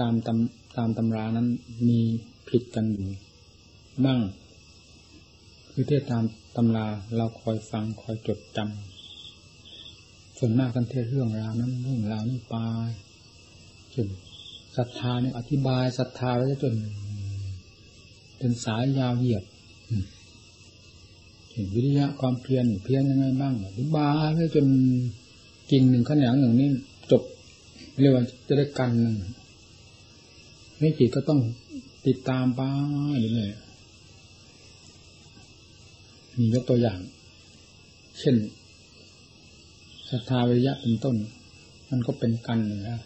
ตามตำตามตำรานั้นมีผิดกันอยู่บ้างคือเทศตามตำราเราคอยฟังคอยจดจำส่วนมากกันเทศเรื่องราวนั้นเรื่องราวนี้ไปจนศรัทธาเนี่ยอธิบายศรัทธาไว้จนเป็นสายยาวเหยียดเห็นวิริยะความเพียรเพียรยังไงบ้างอธิบายไว้จนกิ่งหนึ่งขนงหนึ่งนี่จบ เรียกว่าจะได้กันหนึ่งนี่จิตก็ต้องติดตามไปเรื่อยมียกตัวอย่าง เช่นศรัทธาวิริยะเป็นต้น มันก็เป็นกันนะ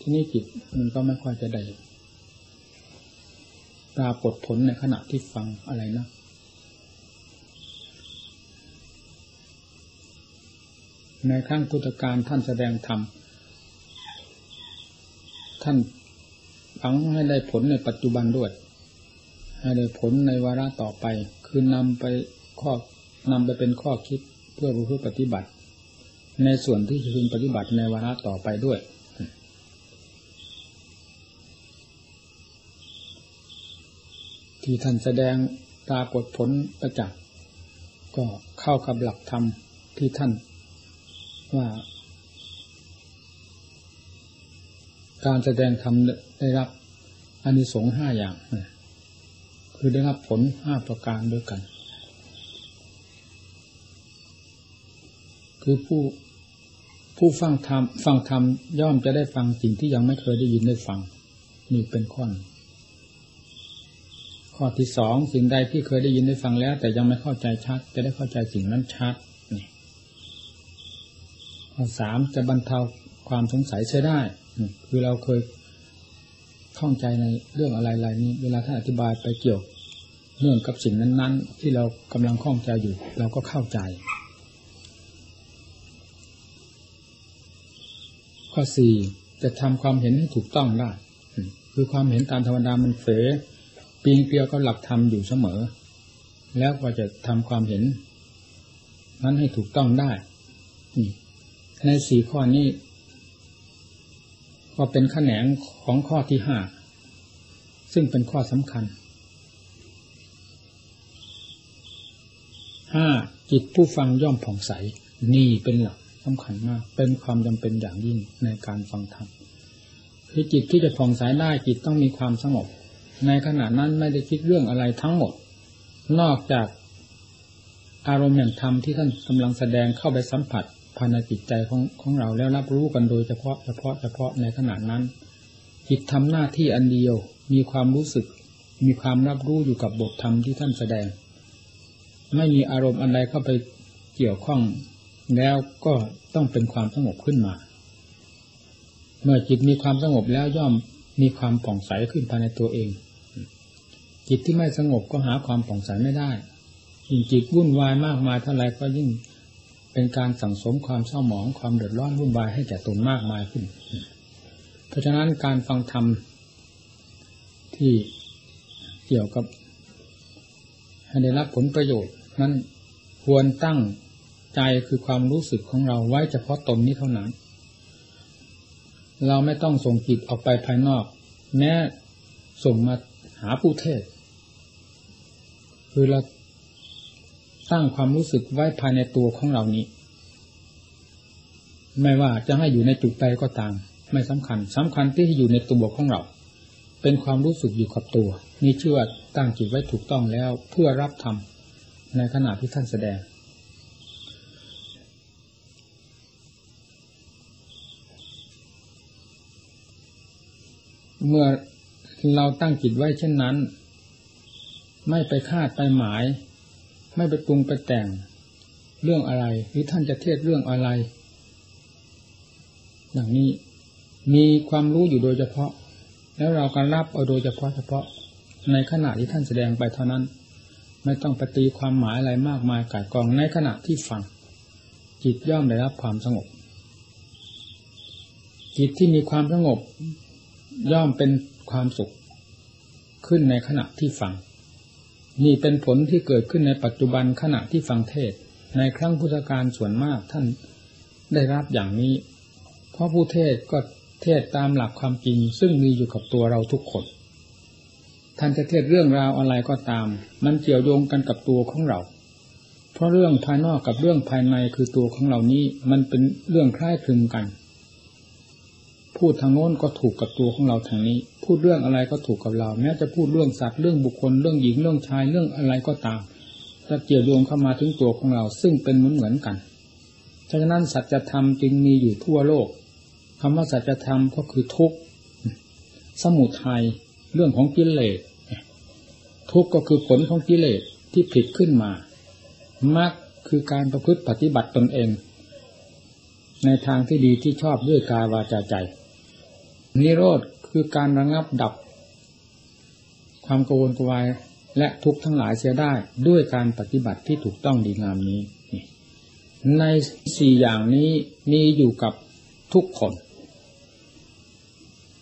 ที่นี่จิตมันก็ไม่ค่อยจะได้ปรากฏผลในขณะที่ฟังอะไรนะ ในครั้งพุทธการท่านแสดงธรรมท่านฝังให้ได้ผลในปัจจุบันด้วย ให้ได้ผลในวาระต่อไป คือนำไปข้อนำไปเป็นข้อคิดเพื่อรู้เพื่อปฏิบัติ ในส่วนที่จะพึงปฏิบัติในวาระต่อไปด้วยที่ท่านแสดงปรากฏผลประจักษ์ก็เข้ากับหลักธรรมที่ท่าน ว่า การแสดงธรรมได้รับอานิสงส์ห้าอย่าง คือได้รับผลห้าประการด้วยกัน คือผู้ผู้ฟังธรรมฟังธรรมย่อมจะได้ฟังสิ่งที่ยังไม่เคยได้ยินได้ฟัง นี่เป็นข้อข้อที่สองสิ่งใดที่เคยได้ยินได้ฟังแล้ว แต่ยังไม่เข้าใจชัด จะได้เข้าใจสิ่งนั้นชัด ข้อสามจะบรรเทาความสงสัยใช้ได้ คือเราเคยข้องใจในเรื่องอะไรๆนี้ เวลาท่านอธิบายไปเกี่ยวเรื่องกับสิ่งนั้น ๆ ที่เรากำลังข้องใจอยู่ เราก็เข้าใจ ข้อสี่จะทำความเห็นให้ถูกต้องได้ คือความเห็นตามธรรมดามันเฟปีงเปียวก็หลักธรรมอยู่เสมอ แล้วก็จะทำความเห็น นั้นให้ถูกต้องได้ ในสี่ข้อนี้ก็เป็นขแขนงของข้อที่ห้าซึ่งเป็นข้อสำคัญห้าจิตผู้ฟังย่อมผ่องใส นี่เป็นหลักสำคัญมาก เป็นความจำเป็นอย่างยิ่งในการฟังธรรมคือจิตที่จะผ่องใสได้จิตต้องมีความสงบ ในขณะนั้นไม่ได้คิดเรื่องอะไรทั้งหมด นอกจากอารมณ์แห่งธรรมที่ท่านกำลังแสดงเข้าไปสัมผัส ภายในจิตใจของของเราแล้วรับรู้กันโดยเฉพาะเฉพาะเฉพาะในขณะนั้น จิตทำหน้าที่อันเดียวมีความรู้สึก มีความรับรู้อยู่กับบทธรรมที่ท่านแสดง ไม่มีอารมณ์อะไรเข้าไปเกี่ยวข้อง แล้วก็ต้องเป็นความสงบขึ้นมา เมื่อจิตมีความสงบแล้วย่อมมีความผ่องใสขึ้นภายในตัวเอง จิตที่ไม่สงบก็หาความผ่องใสไม่ได้ยิ่งจิตวุ่นวายมากมายเท่าไรก็ยิ่ง เป็นการสั่งสมความเศร้าหมองความเดือดร้อนวุ่นวายให้แก่ตนมากมายขึ้น เพราะฉะนั้นการฟังธรรมที่เกี่ยวกับให้ได้รับผลประโยชน์ นั้นควรตั้งใจคือความรู้สึกของเราไว้เฉพาะตนนี้เท่านั้น เราไม่ต้องส่งจิตออกไปภายนอก แม้ส่งมาหาผู้เทศ คือเรา สร้างความรู้สึกไว้ภายในตัวของเรานี้ ไม่ว่าจะให้อยู่ในจุดใดก็ตาม ไม่สำคัญสำคัญที่อยู่ในตัวของเรา เป็นความรู้สึกอยู่กับตัวนี่ชื่อว่าตั้งจิตไว้ถูกต้องแล้วเพื่อรับธรรมในขณะที่ท่านแสดงเมื่อเราตั้งจิตไว้เช่นนั้น ไม่ไปคาดไปหมาย ไม่ไปปรุงไปแต่งเรื่องอะไร หรือท่านจะเทศเรื่องอะไร อย่างนี้มีความรู้อยู่โดยเฉพาะ แล้วเราการรับเอาโดยเฉพาะเฉพาะ ในขณะที่ท่านแสดงไปเท่านั้น ไม่ต้องปฏิความหมายอะไรมากมายกายกองในขณะที่ฟังจิตย่อมได้รับความสงบ จิตที่มีความสงบย่อมเป็นความสุขขึ้นในขณะที่ฟัง นี่เป็นผลที่เกิดขึ้นในปัจจุบันขณะที่ฟังเทศ ในครั้งพุทธกาลส่วนมากท่านได้รับอย่างนี้ เพราะผู้เทศก็เทศตามหลักความจริง ซึ่งมีอยู่กับตัวเราทุกคนท่านจะเทศเรื่องราวอะไรก็ตาม มันเกี่ยวโยงกันกับตัวของเรา เพราะเรื่องภายนอกกับเรื่องภายในคือตัวของเรานี้ มันเป็นเรื่องคล้ายคลึงกัน พูดทางโน้นก็ถูกกับตัวของเราทางนี้ พูดเรื่องอะไรก็ถูกกับเราแม้จะพูดเรื่องสัตว์เรื่องบุคคลเรื่องหญิงเรื่องชายเรื่องอะไรก็ตามจะเกี่ยวโยงเข้ามาถึงตัวของเรา ซึ่งเป็นเหมือนเหมือนกันฉะนั้นสัจธรรมจึงมีอยู่ทั่วโลกคำว่าสัจธรรมก็คือทุกข์สมุทัยเรื่องของกิเลสทุกข์ก็คือผลของกิเลสที่ผิดขึ้นมามรรคคือการประพฤติปฏิบัติตนเอง ในทางที่ดีที่ชอบด้วยกายวาจาใจ นิโรธคือการระงับดับ ความโกวนกวายและทุกทั้งหลายเสียได้ด้วยการปฏิบัติที่ถูกต้องดีงามนี้ ในสี่อย่างนี้มีอยู่กับทุกคน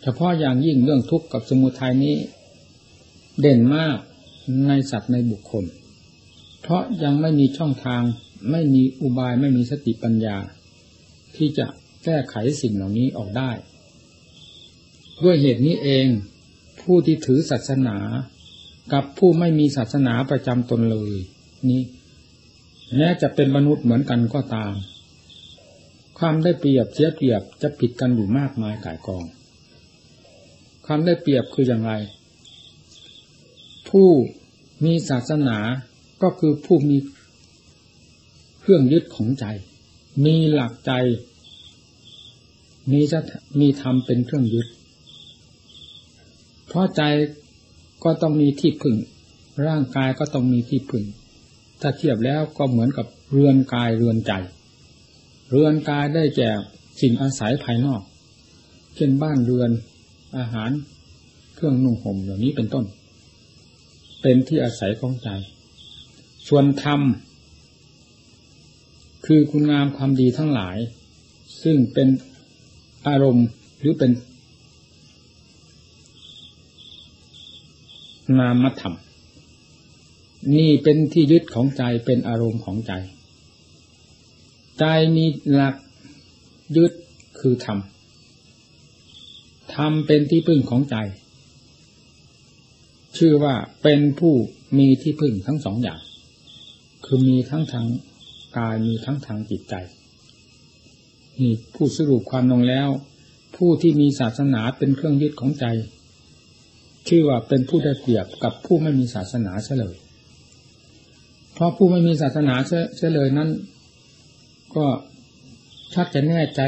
เฉพาะอย่างยิ่งเรื่องทุกข์กับสมุทัยนี้ เด่นมากในสัตว์ในบุคคล เพราะยังไม่มีช่องทางไม่มีอุบายไม่มีสติปัญญา ที่จะแก้ไขสิ่งเหล่านี้ออกได้ ด้วยเหตุนี้เอง ผู้ที่ถือศาสนา กับผู้ไม่มีศาสนาประจำตนเลย นี่แม้จะเป็นมนุษย์เหมือนกันก็ตาม ความได้เปรียบเสียเปรียบจะผิดกันอยู่มากมายกายกอง ความได้เปรียบคืออย่างไร ผู้มีศาสนาก็คือผู้มีเครื่องยึดของใจ มีหลักใจ มีจะมีธรรมเป็นเครื่องยึด เพราะใจก็ต้องมีที่พึ่ง ร่างกายก็ต้องมีที่พึ่ง ถ้าเทียบแล้วก็เหมือนกับเรือนกายเรือนใจ เรือนกายได้แก่สิ่งอาศัยภายนอก เช่นบ้านเรือน อาหาร เครื่องนุ่งห่มเหล่านี้เป็นต้น เป็นที่อาศัยของใจ ส่วนธรรมคือคุณงามความดีทั้งหลาย ซึ่งเป็นอารมณ์หรือเป็น นามธรรม นี่เป็นที่ยึดของใจเป็นอารมณ์ของใจ ใจมีหลักยึดคือธรรม ธรรมเป็นที่พึ่งของใจ ชื่อว่าเป็นผู้มีที่พึ่งทั้งสองอย่าง คือมีทั้งทางกายมีทั้งทางจิตใจ นี่ผู้สรุปความลงแล้ว ผู้ที่มีศาสนาเป็นเครื่องยึดของใจ ชื่อว่าเป็นผู้ได้เปรียบกับผู้ไม่มีศาสนาเฉลย เพราะผู้ไม่มีศาสนาเฉลยนั้น ก็ชักจะแน่ใจ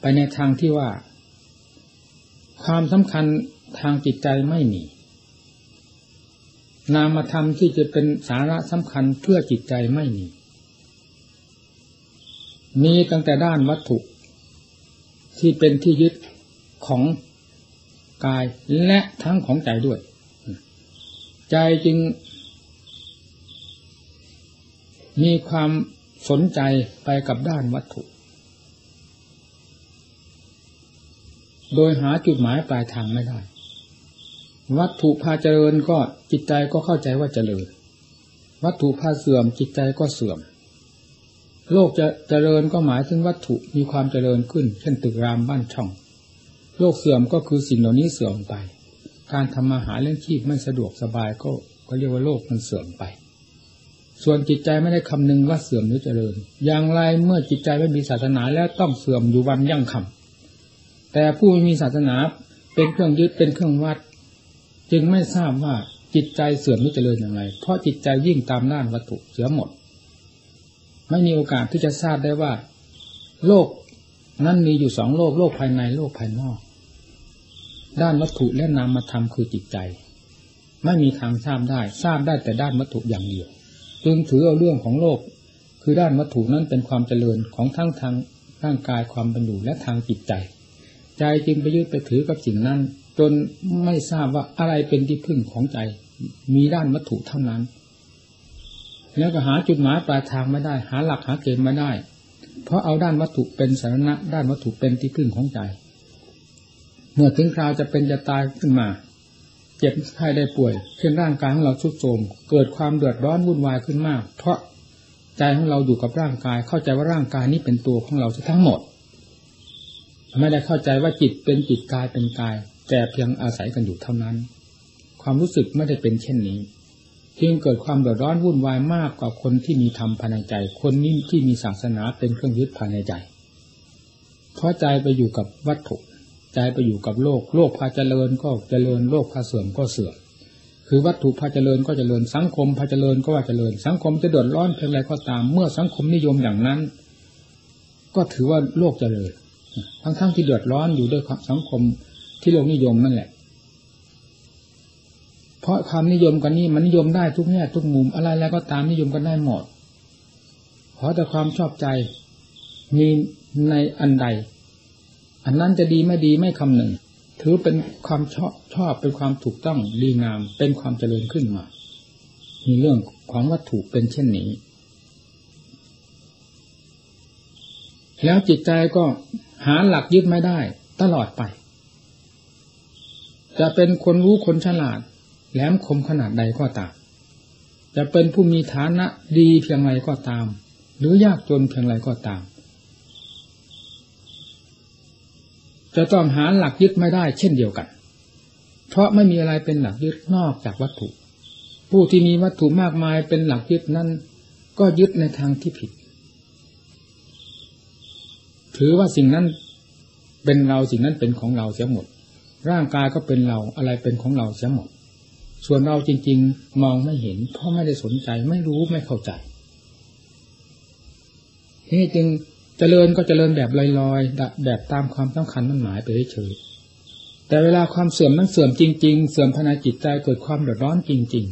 ไปในทางที่ว่า ความสำคัญทางจิตใจไม่มี นามธรรมที่จะเป็นสาระสำคัญเพื่อจิตใจไม่มี มีตั้งแต่ด้านวัตถุ ที่เป็นที่ยึดของ กายและทั้งของใจด้วย ใจจึง มีความสนใจไปกับด้านวัตถุ โดยหาจุดหมายปลายทางไม่ได้ วัตถุพาเจริญก็จิตใจก็เข้าใจว่าเจริญ วัตถุพาเสื่อมจิตใจก็เสื่อม โลกจะเจริญก็หมายถึงวัตถุมีความเจริญขึ้น เช่นตึกรามบ้านช่อง โลกเสื่อมก็คือสิ่งเหล่านี้เสื่อมไป การทำมาหาเรื่องชีพไม่สะดวกสบายก็ก็เรียกว่าโลกมันเสื่อมไป ส่วนจิตใจไม่ได้คำนึงว่าเสื่อมหรือเจริญ อย่างไรเมื่อจิตใจไม่มีศาสนาแล้วต้องเสื่อมอยู่วันยั่งคำแต่ผู้ไมีศาสนาเป็นเครื่องยึดเป็นเครื่องวัด จึงไม่ทราบว่าจิตใจเสื่อมหรือเจริญอย่างไร เพราะจิตใจยิ่งตามด้านวัตถุเสียหมด ไม่มีโอกาสที่จะทราบได้ว่า โลก นั้นมีอยู่สองโลกโลกภายในโลกภายนอก ด้านวัตถุและนามธรรมคือจิตใจ ไม่มีทางทราบได้ทราบได้แต่ด้านวัตถุอย่างเดียว จึงถือเอาเรื่องของโลก คือด้านวัตถุนั้นเป็นความเจริญของทั้งทางร่างกายความเป็นอยู่และทางจิตใจ ใจจึงไปยึดไปถือกับสิ่งนั้น จนไม่ทราบว่าอะไรเป็นที่พึ่งของใจ มีด้านวัตถุเท่านั้น แล้วก็หาจุดหมายปลายทางไม่ได้ หาหลักหาเกณฑ์ไม่ได้ เพราะเอาด้านวัตถุเป็นสาระด้านวัตถุเป็นที่พึ่งของใจ เมื่อถึงคราวจะเป็นจะตายขึ้นมา เจ็บไข้ได้ป่วยเช่นร่างกายของเราทุดโทรมเกิดความเดือดร้อนวุ่นวายขึ้นมาก เพราะใจของเราอยู่กับร่างกาย เข้าใจว่าร่างกายนี้เป็นตัวของเราทั้งหมด ไม่ได้เข้าใจว่าจิตเป็นจิตกายเป็นกาย แต่เพียงอาศัยกันอยู่เท่านั้น ความรู้สึกไม่ได้เป็นเช่นนี้ จึงเกิดความเดือดร้อนวุ่นวายมากกว่าคนที่มีธรรมภายในใจ คนนี้ที่มีศาสนาเป็นเครื่องยึดภายในใจ เพราะใจไปอยู่กับวัตถุ ใจไปอยู่กับโลก โลกพาเจริญก็เจริญ โลกพาเสื่อมก็เสื่อม คือวัตถุพาเจริญก็เจริญ สังคมพาเจริญก็ว่าเจริญ สังคมจะเดือดร้อนเพียงไรก็ตาม เมื่อสังคมนิยมอย่างนั้น ก็ถือว่าโลกเจริญ ทั้งๆที่เดือดร้อนอยู่ด้วยสังคมที่โลกนิยมนั่นแหละ เพราะความนิยมกันนี้มันนิยมได้ทุกแง่ทุกมุมอะไรแล้วก็ตามนิยมกันได้หมดเพราะแต่ความชอบใจมีในอันใด อันนั้นจะดีไม่ดีไม่คำหนึ่ง ถือเป็นความชอบชอบเป็นความถูกต้องดีงาม เป็นความเจริญขึ้นมามีเรื่องของวัตถุเป็นเช่นนี้ แล้วจิตใจก็หาหลักยึดไม่ได้ ตลอดไป จะเป็นคนรู้คนฉลาด แหลมคมขนาดใดก็ตาม จะเป็นผู้มีฐานะดีเพียงไรก็ตาม หรือยากจนเพียงไรก็ตาม จะต้องหาหลักยึดไม่ได้เช่นเดียวกัน เพราะไม่มีอะไรเป็นหลักยึดนอกจากวัตถุ ผู้ที่มีวัตถุมากมายเป็นหลักยึดนั้น ก็ยึดในทางที่ผิด ถือว่าสิ่งนั้นเป็นเราสิ่งนั้นเป็นของเราเสียหมด ร่างกายก็เป็นเราอะไรเป็นของเราเสียหมด ส่วนเราจริง ๆ มองไม่เห็น เพราะไม่ได้สนใจไม่รู้ไม่เข้าใจนี่จึงเจริญก็เจริญแบบลอยๆแบบตามความต้องคัญมันหมายไปเฉยแต่เวลาความเสื่อมนั้นเสื่อมจริง ๆ เสื่อมภายในจิตใจเกิดความเดือดร้อนจริง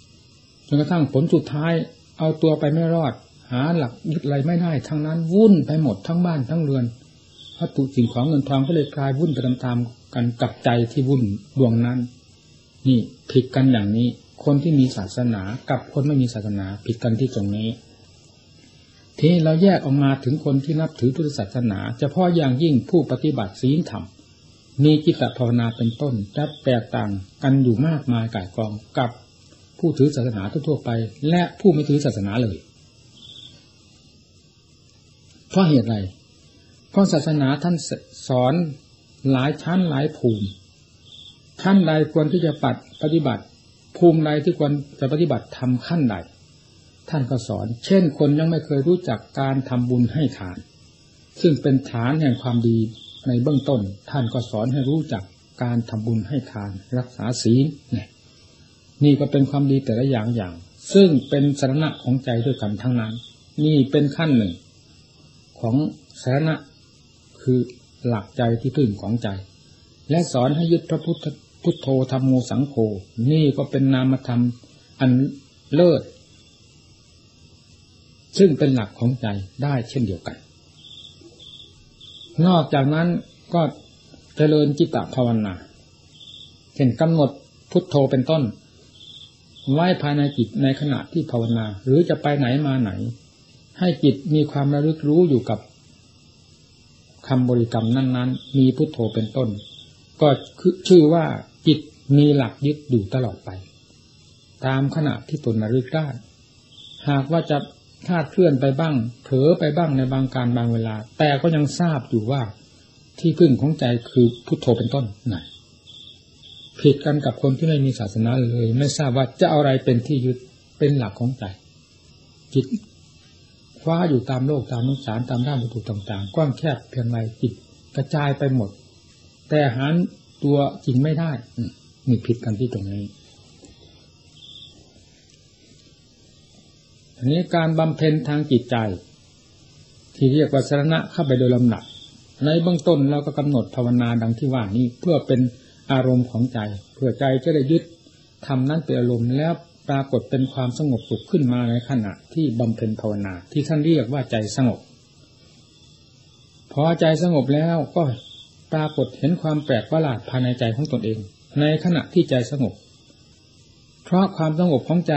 ๆจนกระทั่งผลสุดท้าย เอาตัวไปไม่รอด หาหลักยึดอะไรไม่ได้ ทั้งนั้นวุ่นไปหมดทั้งบ้านทั้งเรือนวัตถุสิ่งของเงินทองก็เลยกลายวุ่นไปตามๆกันกับใจที่วุ่นดวงนั้น นี่ผิดกันอย่างนี้ คนที่มีศาสนากับคนไม่มีศาสนา ผิดกันที่ตรงนี้ ที่เราแยกออกมาถึงคนที่นับถือพุทธศาสนาเฉพาะอย่างยิ่งผู้ปฏิบัติศีลธรรมมีจิตภาวนาเป็นต้นจะแตกต่างกันอยู่มากมายก่ายกองกับผู้ถือศาสนาทั่วไป และผู้ไม่ถือศาสนาเลย เพราะเหตุไรเพราะศาสนาท่านสอนหลายชั้นหลายภูมิ ขั้นใดควรที่จะปัดปฏิบัติ ภูมิใดที่ควรจะปฏิบัติทำขั้นใด ท่านก็สอน เช่น คนยังไม่เคยรู้จักการทำบุญให้ทาน ซึ่งเป็นฐานแห่งความดีในเบื้องต้น ท่านก็สอนให้รู้จักการทำบุญให้ทาน รักษาศีลนี่นี่ก็เป็นความดีแต่ละอย่างอย่าง ซึ่งเป็นสาระของใจด้วยกันทั้งนั้น นี่เป็นขั้นหนึ่ง ของสาระคือหลักใจที่พึ่งของใจ และสอนให้ยึดพระพุทธ พุทโธธรรมโมสังโฆนี่ก็เป็นนามธรรมอันเลิศ ซึ่งเป็นหลักของใจได้เช่นเดียวกัน นอกจากนั้นก็เจริญจิตตภาวนาเห็นกำหนดพุทโธเป็นต้น ไว้ภายในจิตในขณะที่ภาวนา หรือจะไปไหนมาไหน ให้จิตมีความระลึกรู้อยู่กับคำบริกรรมนั้น ๆ มีพุทโธเป็นต้น ก็ชื่อว่า จิตมีหลักยึดอยู่ตลอดไป ตามขณะที่ตนระลึกได้ หากว่าจะคาดเคลื่อนไปบ้าง เผลอไปบ้างในบางการบางเวลา แต่ก็ยังทราบอยู่ว่าที่พึ่งของใจคือพุทโธเป็นต้นนั่นผิดกันกับคนที่ไม่มีศาสนาเลย ไม่ทราบว่าจะอะไรเป็นที่ยึดเป็นหลักของใจจิตคว้าอยู่ตามโลกตามนุสารตามด้านวัตถุต่างๆ กว้างแคบเพียงไรจิตกระจายไปหมด แต่หา ตัวจริงไม่ได้มีผิดกันที่ตรงนี้อันนี้การบำเพ็ญทางจิตใจ ที่เรียกว่าสรณะเข้าไปโดยลำดับในเบื้องต้นเราก็กำหนดภาวนาดังที่ว่านี้เพื่อเป็นอารมณ์ของใจ เพื่อใจจะได้ยึดทำนั้นเป็นอารมณ์แล้วปรากฏเป็นความสงบสุขขึ้นมาในขณะที่บำเพ็ญภาวนา ที่ท่านเรียกว่าใจสงบ พอใจสงบแล้วก็ ปรากฏเห็นความแปลกประหลาดภายในใจของตนเอง ในขณะที่ใจสงบ เพราะความสงบของใจ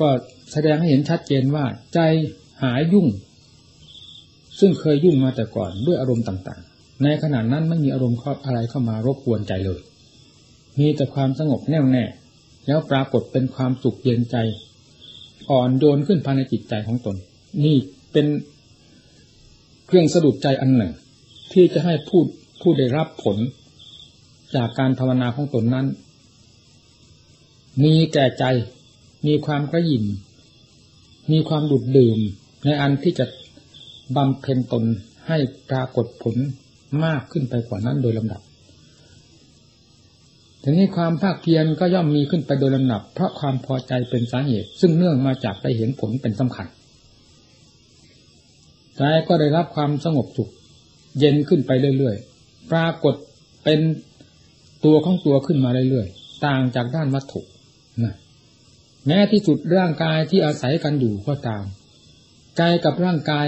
ก็แสดงให้เห็นชัดเจนว่า ใจหายยุ่ง ซึ่งเคยยุ่งมาแต่ก่อนด้วยอารมณ์ต่างๆ ในขณะนั้นไม่มีอารมณ์อะไรเข้ามารบกวนใจเลย มีแต่ความสงบแน่วแน่ แล้วปรากฏเป็นความสุขเย็นใจ อ่อนโยนขึ้นภายในจิตใจของตน นี่เป็นเครื่องสะดุดใจอันหนึ่ง ที่จะให้ผู้ผู้ได้รับผล จากการภาวนาของตนนั้น มีแก่ใจ มีความกระยิมมีความดุดดื่ม ในอันที่จะบำเพ็ญตนให้ปรากฏผลมากขึ้นไปกว่านั้นโดยลำดับทีนี้ความภาคเพียรก็ย่อมมีขึ้นไปโดยลำดับ เพราะความพอใจเป็นสาเหตุ ซึ่งเนื่องมาจากได้เห็นผลเป็นสำคัญใจก็ได้รับความสงบสุข เย็นขึ้นไปเรื่อยๆ ปรากฏเป็นตัวของตัวขึ้นมาเรื่อยๆ ต่างจากด้านวัตถุนะแม้ที่สุดร่างกายที่อาศัยกันอยู่ก็ตามใจกับร่างกาย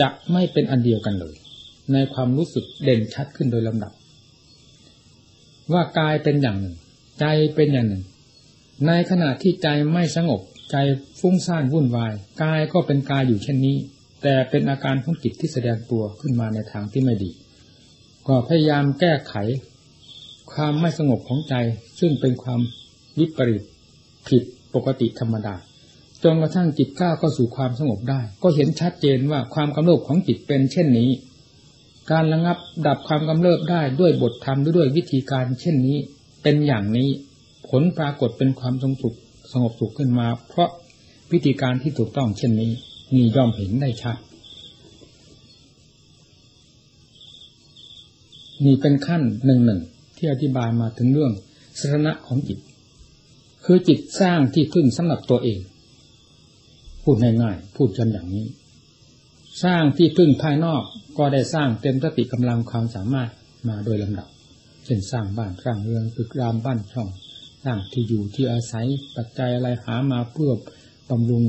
จะไม่เป็นอันเดียวกันเลย ในความรู้สึกเด่นชัดขึ้นโดยลำดับ ว่ากายเป็นอย่างหนึ่ง ใจเป็นอย่างหนึ่ง ในขณะที่ใจไม่สงบใจฟุ้งซ่านวุ่นวาย กายก็เป็นกายอยู่เช่นนี้ แต่เป็นอาการของจิตที่แสดงตัวขึ้นมาในทางที่ไม่ดี ก็พยายามแก้ไข ความไม่สงบของใจ ซึ่งเป็นความวิปริตผิดปกติธรรมดาจนกระทั่งจิตก้าวเข้าสู่ความสงบได้ ก็เห็นชัดเจนว่าความกำเริบของจิตเป็นเช่นนี้ การระงับดับความกำเริบได้ด้วยบทธรรมด้วยวิธีการเช่นนี้ เป็นอย่างนี้ผลปรากฏเป็นความสงบสุขสงบสุขขึ้นมา เพราะวิธีการที่ถูกต้องเช่นนี้ มีย่อมเห็นได้ชัด นี่เป็นขั้นหนึ่งหนึ่งที่อธิบายมาถึงเรื่องสรณะของจิต คือจิตสร้างที่ขึ้นสำหรับตัวเอง พูดง่ายๆพูดกันอย่างนี้ สร้างที่พึ่งภายนอกก็ได้สร้างเต็มสติกำลังความสามารถมาโดยลำดับเช่นสร้างบ้านสร้างเรือนตึกรามบ้านช่องสร้างที่อยู่ที่อาศัยปัจจัยอะไรหามาเพื่อบำรุง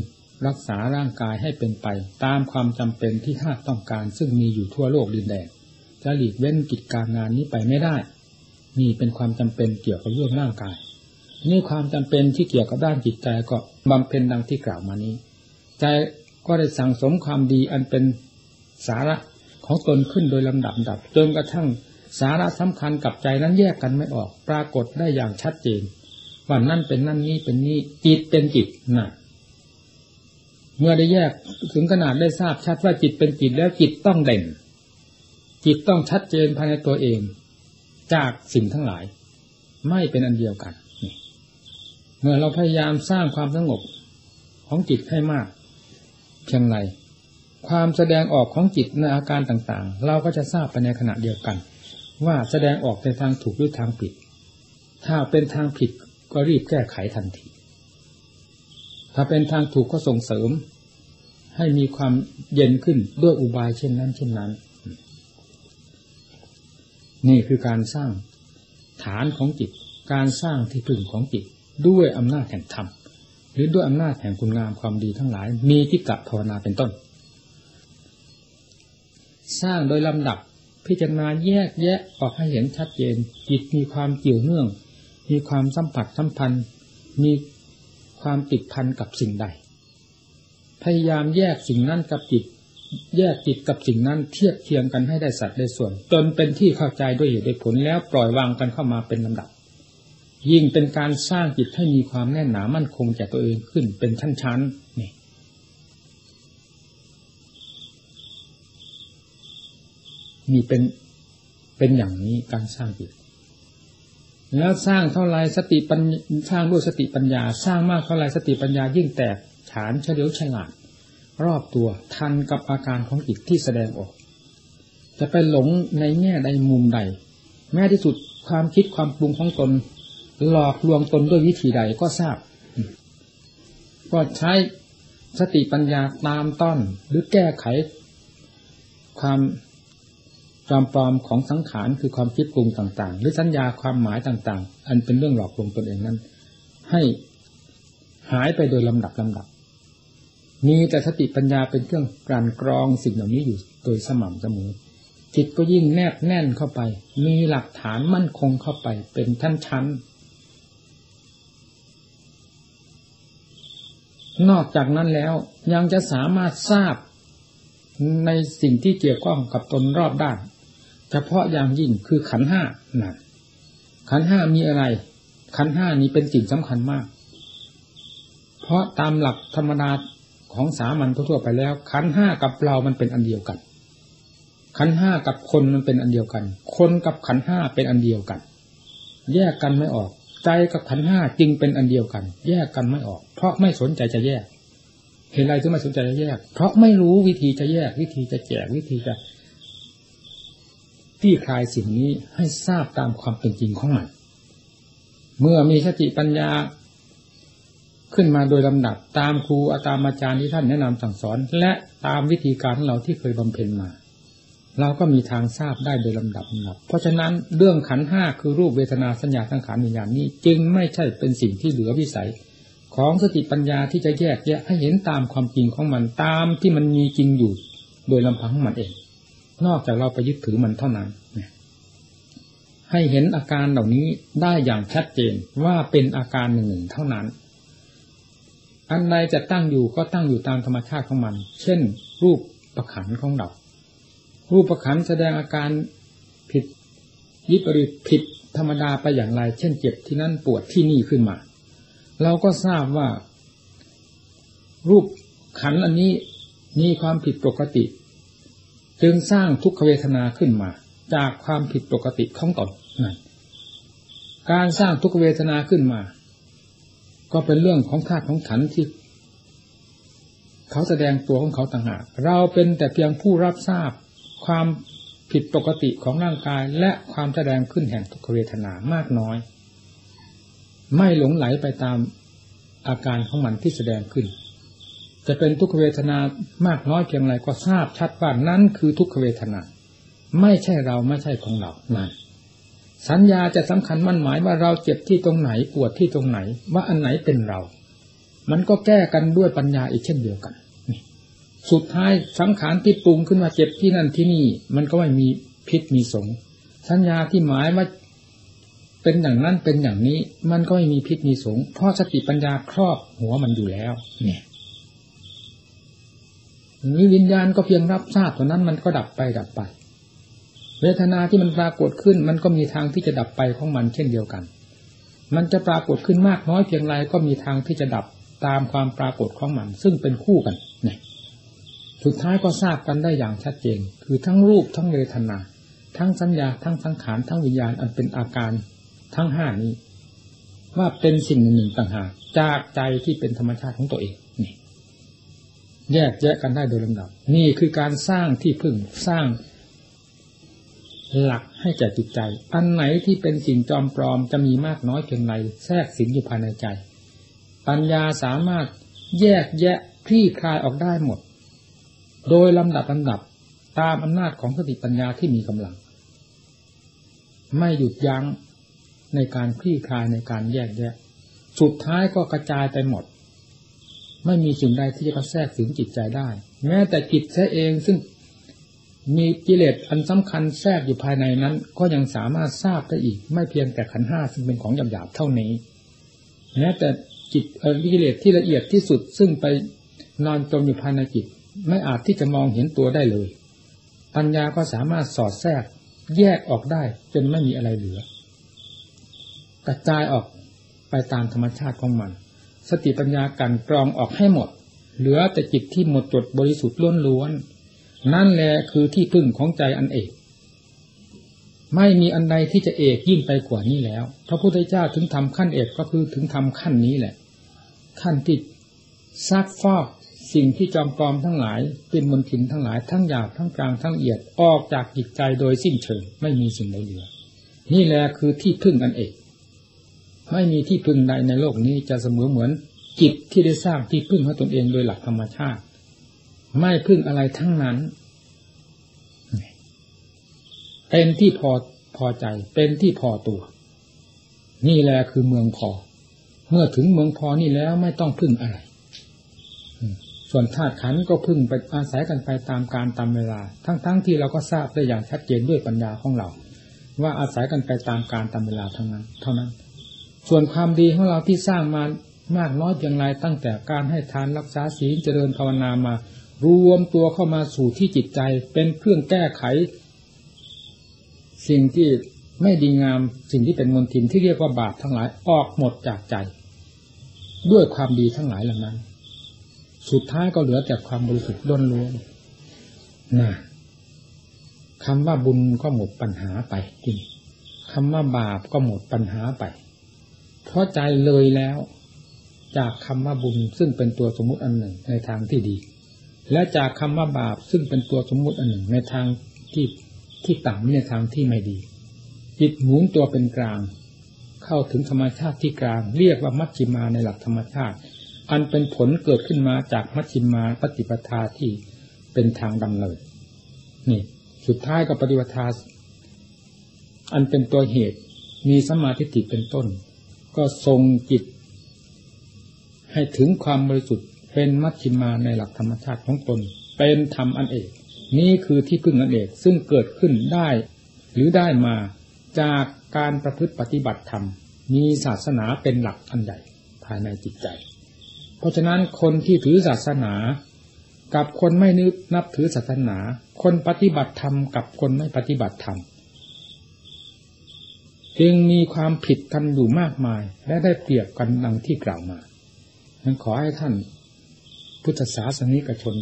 รักษาร่างกายให้เป็นไป ตามความจำเป็นที่ท่าต้องการ ซึ่งมีอยู่ทั่วโลกดินแดนจะหลีกเว้นกิจการงานนี้ไปไม่ได้นี่เป็นความจำเป็นเกี่ยวกับเรื่องร่างกาย นี่ความจำเป็นที่เกี่ยวกับด้านจิตใจก็บำเพ็ญดังที่กล่าวมานี้ ใจก็ได้สั่งสมความดีอันเป็นสาระของตนขึ้นโดยลำดับดับจนกระทั่งสาระสำคัญกับใจนั้นแยกกันไม่ออก ปรากฏได้อย่างชัดเจนว่านั่นเป็นนั่นนี้เป็นนี้จิตเป็นจิตนะ เมื่อได้แยกถึงขนาดได้ทราบชัดว่าจิตเป็นจิตแล้วจิตต้องเด่น จิตต้องชัดเจนภายในตัวเอง จากสิ่งทั้งหลาย ไม่เป็นอันเดียวกันเมื่อเราพยายามสร้างความสงบของจิตให้มากเพียงไรความแสดงออกของจิตในอาการต่างๆ เราก็จะทราบไปในขณะเดียวกัน ว่าแสดงออกในทางถูกหรือทางผิด ถ้าเป็นทางผิดก็รีบแก้ไขทันที ถ้าเป็นทางถูกก็ส่งเสริม ให้มีความเย็นขึ้นด้วยอุบายเช่นนั้นเช่นนั้น นี่คือการสร้างฐานของจิต การสร้างที่พึ่งของจิต ด้วยอำนาจแห่งธรรมหรือด้วยอำนาจแห่งคุณงามความดีทั้งหลาย มีทิฏฐภาวนาเป็นต้น สร้างโดยลำดับพิจารณาแยกแยะออกให้เห็นชัดเจน จิตมีความเกี่ยวเนื่อง มีความสัมผัสสัมพันธ์ มีความติดพันกับสิ่งใด พยายามแยกสิ่งนั้นกับจิต แยกจิตกับสิ่งนั้นเทียบเทียงกันให้ได้สัดได้ส่วน จนเป็นที่เข้าใจด้วยเหตุด้วยผลแล้วปล่อยวางกันเข้ามาเป็นลำดับ ยิ่งเป็นการสร้างจิตให้มีความแน่นหนามั่นคงแก่ตัวเองขึ้นเป็นชั้นๆนี่มีเป็นเป็นอย่างนี้การสร้างจิตแล้วสร้างเท่าไรสติปัญสร้างด้วยสติปัญญา สร้างมากเท่าไรสติปัญญายิ่งแตก ฐานเฉลียวฉลาด รอบตัวทันกับอาการของจิตที่แสดงออก จะไปหลงในแง่ใดมุมใด แม้ที่สุดความคิดความปรุงของตน หลอกลวงตนด้วยวิธีใดก็ทราบ ก็ใช้สติปัญญาตามต้นหรือแก้ไข ความจอมปลอมของสังขารคือความคิดปรุงต่างๆ หรือสัญญาความหมายต่าง ๆ อันเป็นเรื่องหลอกลวงตนเองนั้น ให้หายไปโดยลำดับลำดับ มีแต่สติปัญญาเป็นเครื่องกลั่นกรองสิ่งเหล่านี้อยู่โดยสม่ำเสมอจิตก็ยิ่งแนบแน่นเข้าไป มีหลักฐานมั่นคงเข้าไปเป็นชั้นชั้น นอกจากนั้นแล้วยังจะสามารถทราบในสิ่งที่เกี่ยวข้องกับตนรอบด้าน เฉพาะอย่างยิ่งคือขันห้านะขันห้ามีอะไร ขันห้านี้เป็นสิ่งสำคัญมาก เพราะตามหลักธรรมดา ของสามัญทั่วไปแล้ว ขันห้ากับเรามันเป็นอันเดียวกัน ขันห้ากับคนมันเป็นอันเดียวกัน คนกับขันห้าเป็นอันเดียวกัน แยกกันไม่ออก ใจกับขันห้าจึงเป็นอันเดียวกัน แยกกันไม่ออก เพราะไม่สนใจจะแยก เห็นอะไรที่ไม่สนใจจะแยก เพราะไม่รู้วิธีจะแยก วิธีจะแจกวิธีจะที่คลายสิ่งนี้ให้ทราบตามความเป็นจริงของมันเมื่อมีสติปัญญา ขึ้นมาโดยลำดับตามครูอาตามอาจารย์ที่ท่านแนะนำสั่งสอน และตามวิธีการของเราที่เคยบำเพ็ญมา เราก็มีทางทราบได้โดยลำดับลำดับ เพราะฉะนั้นเรื่องขันห้าคือรูปเวทนาสัญญาสังขารวิญญาณนี้ จึงไม่ใช่เป็นสิ่งที่เหลือวิสัย ของสติปัญญาที่จะแยกแยะให้เห็นตามความจริงของมันตามที่มันมีจริงอยู่ โดยลำพังของมันเอง นอกจากเราไปยึดถือมันเท่านั้นให้เห็นอาการเหล่านี้ได้อย่างชัดเจนว่าเป็นอาการหนึ่งหนึ่งเท่านั้น อันใดจะตั้งอยู่ก็ตั้งอยู่ตามธรรมชาติของมัน เช่น รูปประขันของเรา รูปประขันแสดงอาการผิดยิบริผิดธรรมดาไปอย่างไร เช่นเจ็บที่นั่นปวดที่นี่ขึ้นมา เราก็ทราบว่า รูปขันอันนี้มีความผิดปกติ จึงสร้างทุกขเวทนาขึ้นมา จากความผิดปกติของตนนั่นการสร้างทุกเวทนาขึ้นมา ก็เป็นเรื่องของธาตุของขันที่เขาแสดงตัวของเขาต่างหากเราเป็นแต่เพียงผู้รับทราบความผิดปกติของร่างกายและความแสดงขึ้นแห่งทุกขเวทนามากน้อย ไม่หลงไหลไปตามอาการของมันที่แสดงขึ้น จะเป็นทุกขเวทนามากน้อยเพียงไรก็ทราบชัดว่านั้นคือทุกขเวทนา ไม่ใช่เราไม่ใช่ของเรานั่น สัญญาจะสำคัญมั่นหมายว่าเราเจ็บที่ตรงไหนปวดที่ตรงไหน ว่าอันไหนเป็นเรา มันก็แก้กันด้วยปัญญาอีกเช่นเดียวกันสุดท้ายสังขารที่ปรุงขึ้นมาเจ็บที่นั่นที่นี่ มันก็ไม่มีพิษมีสงสัญญาที่หมายว่าเป็นอย่างนั้นเป็นอย่างนี้ มันก็ไม่มีพิษมีสงเพราะสติปัญญาครอบหัวมันอยู่แล้ว เนี่ยนี้วิญญาณก็เพียงรับทราบเท่านั้นมันก็ดับไปดับไป เวทนาที่มันปรากฏขึ้น มันก็มีทางที่จะดับไปของมันเช่นเดียวกัน มันจะปรากฏขึ้นมากน้อยเพียงไรก็มีทางที่จะดับตามความปรากฏของมัน ซึ่งเป็นคู่กันเนี่ยสุดท้ายก็ทราบกันได้อย่างชัดเจน คือทั้งรูปทั้งเวทนา ทั้งสัญญา ทั้งสังขาร ทั้งวิญญาณ อันเป็นอาการทั้งห้านี้ ว่าเป็นสิ่งหนึ่งต่างหากจากใจที่เป็นธรรมชาติของตัวเองนี่แยกแยะกันได้โดยลำดับ นี่คือการสร้างที่พึ่งสร้าง หลักให้แก่จิตใจ อันไหนที่เป็นสิ่งจอมปลอมจะมีมากน้อยเพียงไรแทรกสิงอยู่ภายในใจ ปัญญาสามารถแยกแยะคลี่คลายออกได้หมด โดยลำดับลำดับตามอำนาจของสติปัญญาที่มีกำลัง ไม่หยุดยั้งในการคลี่คลายในการแยกแยะ สุดท้ายก็กระจายไปหมด ไม่มีสิ่งใดที่จะแทรกถึงจิตใจได้ แม้แต่จิตแท้เองซึ่ง มีกิเลสอันสำคัญแทรกอยู่ภายในนั้น ก็ยังสามารถทราบได้อีก ไม่เพียงแต่ขันห้าซึ่งเป็นของหยาบๆเท่านี้แม้แต่จิตกิเลสที่ละเอียดที่สุดซึ่งไปนอนจมอยู่ภายในจิต ไม่อาจที่จะมองเห็นตัวได้เลย ปัญญาก็สามารถสอดแทรก แยกออกได้ จนไม่มีอะไรเหลือ กระจายออกไปตามธรรมชาติของมัน สติปัญญากันกรองออกให้หมด เหลือแต่จิตที่หมดจดบริสุทธิ์ล้วน นั่นแหละคือที่พึ่งของใจอันเอก ไม่มีอันใดที่จะเอกยิ่งไปกว่านี้แล้ว พระพุทธเจ้าถึงทำขั้นเอกก็คือถึงทำขั้นนี้แหละ ขั้นที่ซักฟอกสิ่งที่จอมปลอมทั้งหลาย เป็นมลทินทั้งหลายทั้งหยาบทั้งกลางทั้งละเอียดออกจากจิตใจโดยสิ้นเชิงไม่มีสิ่งใดเหลือ นี่แหละคือที่พึ่งอันเอก ไม่มีที่พึ่งใดในโลกนี้จะเสมอเหมือนจิตที่ได้สร้างที่พึ่งให้ตนเองโดยหลักธรรมชาติ ไม่พึ่งอะไรทั้งนั้น เป็นที่พอพอใจ เป็นที่พอตัว นี่แหละคือเมืองพอ เมื่อถึงเมืองพอนี่แล้วไม่ต้องพึ่งอะไร ส่วนธาตุขันก็พึ่งไปอาศัยกันไปตามการตามเวลา ทั้งๆทที่เราก็ทราบได้อย่างชัดเจนด้วยปัญญาของเรา ว่าอาศัยกันไปตามการตามเวลาทั้งนั้น เท่านั้น ส่วนความดีของเราที่สร้างมามากน้อยเพียงไรตั้งแต่การให้ทานรักษาศีลเจริญภาวนามา รวมตัวเข้ามาสู่ที่จิตใจ เป็นเครื่องแก้ไข สิ่งที่ไม่ดีงามสิ่งที่เป็นมลทินที่เรียกว่าบาปทั้งหลายออกหมดจากใจ ด้วยความดีทั้งหลายเหล่านั้น สุดท้ายก็เหลือแต่ความบริสุทธิ์ล้นล้วนนะคำว่าบุญก็หมดปัญหาไปจริงคำว่าบาปก็หมดปัญหาไป เพราะใจเลยแล้ว จากคำว่าบุญซึ่งเป็นตัวสมมุติอันหนึ่งในทางที่ดี และจากคำว่าบาปซึ่งเป็นตัวสมมุติอันหนึ่งในทางที่ที่ต่ำในทางที่ไม่ดี จิตหมุนตัวเป็นกลาง เข้าถึงธรรมชาติที่กลาง เรียกว่ามัชชิมาในหลักธรรมชาติ อันเป็นผลเกิดขึ้นมาจากมัชชิมาปฏิปทาที่เป็นทางดำเนินนี่ สุดท้ายก็ปฏิปทา อันเป็นตัวเหตุ มีสมาธิิเป็นต้น ก็ทรงจิต ให้ถึงความบริสุทธิ เป็นมัชชิมาในหลักธรรมชาติของตน เป็นธรรมอันเอก นี่คือที่พึ่งอันเอกซึ่งเกิดขึ้นได้ หรือได้มาจากการประพฤติปฏิบัติธรรม มีศาสนาเป็นหลักอันใหญ่ภายในจิตใจ เพราะฉะนั้นคนที่ถือศาสนา กับคนไม่นึกนับถือศาสนา คนปฏิบัติธรรมกับคนไม่ปฏิบัติธรรมจึงมีความผิดกันอยู่มากมาย และได้เปรียบกันดังที่กล่าวมาฉันขอให้ท่าน พุทธศาสนิกชน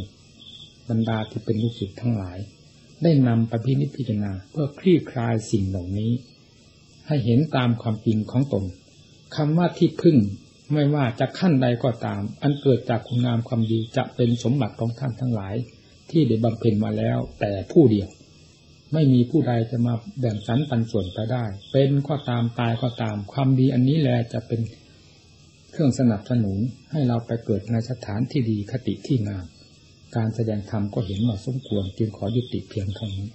บรรดาที่เป็นลูกศิษย์ทั้งหลาย ได้นำปพินิพิจารณาเพื่อคลี่คลายสิ่งเหล่านี้ ให้เห็นตามความจริงของตนคำว่าที่พึ่งไม่ว่าจะขั้นใดก็ตาม อันเกิดจากคุณงามความดีจะเป็นสมบัติของท่านทั้งหลาย ที่ได้บำเพ็ญมาแล้ว แต่ผู้เดียว ไม่มีผู้ใดจะมาแบ่งสรรปันส่วนไปได้ เป็นก็ตามตายก็ตาม ความดีอันนี้แหละจะเป็น เครื่องสนับสนุนให้เราไปเกิดในสถานที่ดีคติที่งาม การแสดงธรรมก็เห็นว่าสมควรจึงขอยุติเพียงเท่านี้